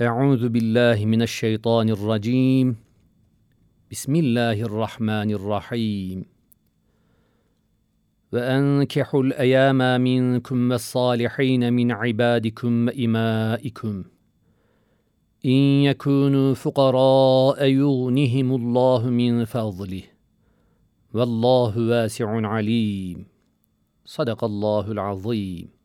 أعوذ بالله من الشيطان الرجيم. بسم الله الرحمن الرحيم. وأنكحوا الأيام منكم والصالحين من عبادكم وإمائكم. إن يكونوا فقراء يغنهم الله من فضله. والله واسع عليم. صدق الله العظيم.